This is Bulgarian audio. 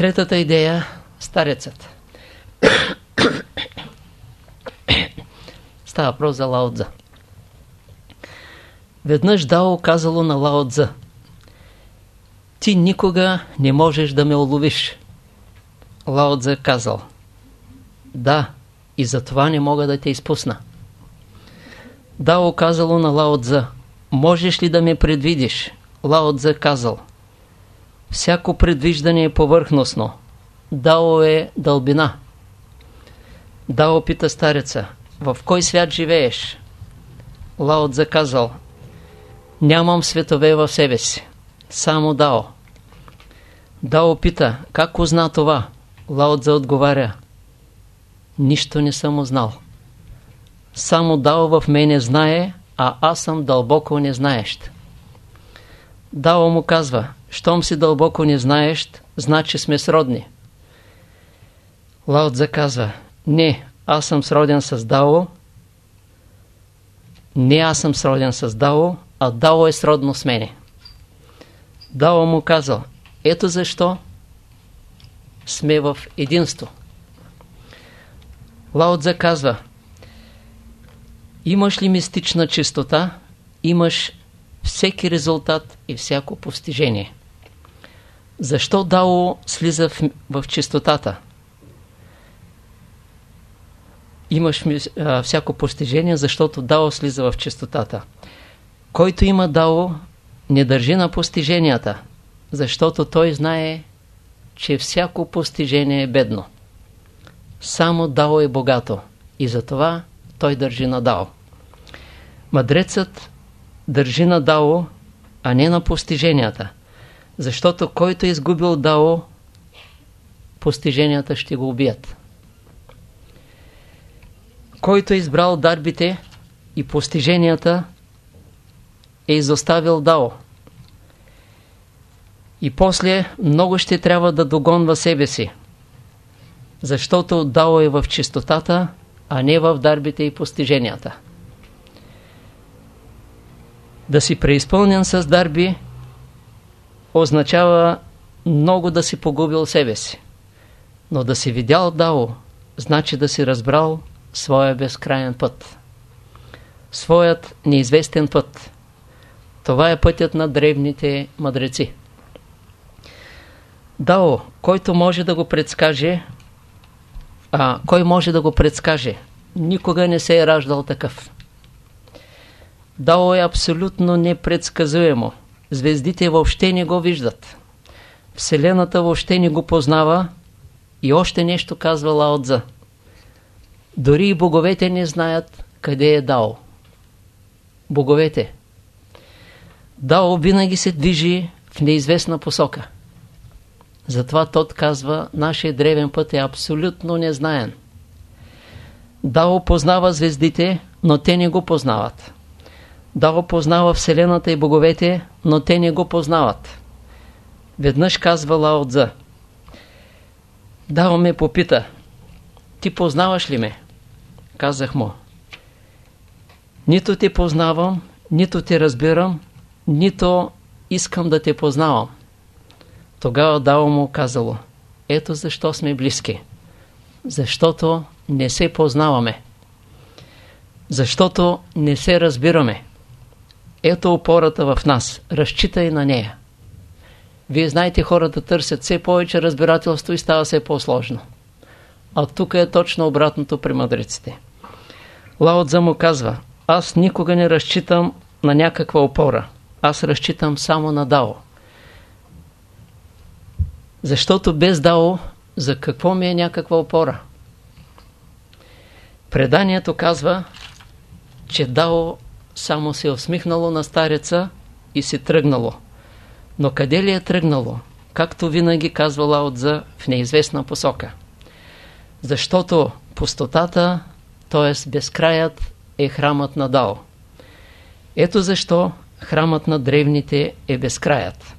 Третата идея – старецът. Става въпрос за Лаотза. Веднъж Дао казало на Лаотза Ти никога не можеш да ме уловиш. Лаотза казал Да, и затова не мога да те изпусна. Дао казало на Лаотза Можеш ли да ме предвидиш? Лаотза казал Всяко предвиждане е повърхностно. Дао е дълбина. Дао пита стареца В кой свят живееш? Лаотза казал Нямам светове в себе си. Само Дао. Дао пита, как узна това? Лаотза отговаря, нищо не съм узнал. Само Дао в мене знае, а аз съм дълбоко незнаещ. Дао му казва, щом си дълбоко незнаещ, значи сме сродни. Лаотза казва, не, аз съм сроден с Дао, не аз съм сроден с Дао, а Дао е сродно с мене. Дао му казал, ето защо сме в единство. Лаотза казва, имаш ли мистична чистота, имаш всеки резултат и всяко постижение. Защо Дао слиза в, в чистотата? Имаш а, всяко постижение, защото Дао слиза в чистотата. Който има Дао, не държи на постиженията, защото той знае, че всяко постижение е бедно. Само Дао е богато и затова той държи на Дао. Мъдрецът държи на Дао, а не на постиженията, защото който е изгубил Дао, постиженията ще го убият. Който е избрал дарбите и постиженията, е изоставил Дао. И после много ще трябва да догонва себе си, защото Дао е в чистотата, а не в дарбите и постиженията. Да си преизпълнен с дарби означава много да си погубил себе си. Но да си видял Дао, значи да си разбрал своя безкрайен път. Своят неизвестен път. Това е пътят на древните мъдреци. Дао, който може да го предскаже, а кой може да го предскаже? Никога не се е раждал такъв. Дао е абсолютно непредсказуемо. Звездите въобще не го виждат. Вселената въобще не го познава и още нещо казва Лаотза. Дори и боговете не знаят къде е Дао. Боговете. Дао винаги се движи в неизвестна посока. Затова тот казва, нашия древен път е абсолютно незнаен. Дао познава звездите, но те не го познават. Дао познава Вселената и боговете, но те не го познават. Веднъж казва Лао Цза. Дао ме попита, ти познаваш ли ме? Казах му. Нито те познавам, нито те разбирам, нито искам да те познавам. Тогава Дао му казало, ето защо сме близки. Защото не се познаваме. Защото не се разбираме. Ето опората в нас. Разчитай на нея. Вие знаете, хората търсят все повече разбирателство и става все по-сложно. А тук е точно обратното при мъдреците. Лаотза му казва, аз никога не разчитам на някаква опора. Аз разчитам само на Дао. Защото без Дао, за какво ми е някаква опора? Преданието казва, че Дао само се е усмихнало на стареца и си тръгнало. Но къде ли е тръгнало? Както винаги казва Лаотза в неизвестна посока. Защото пустотата, т.е. безкраят, е храмът на Дао. Ето защо храмът на древните е безкраят.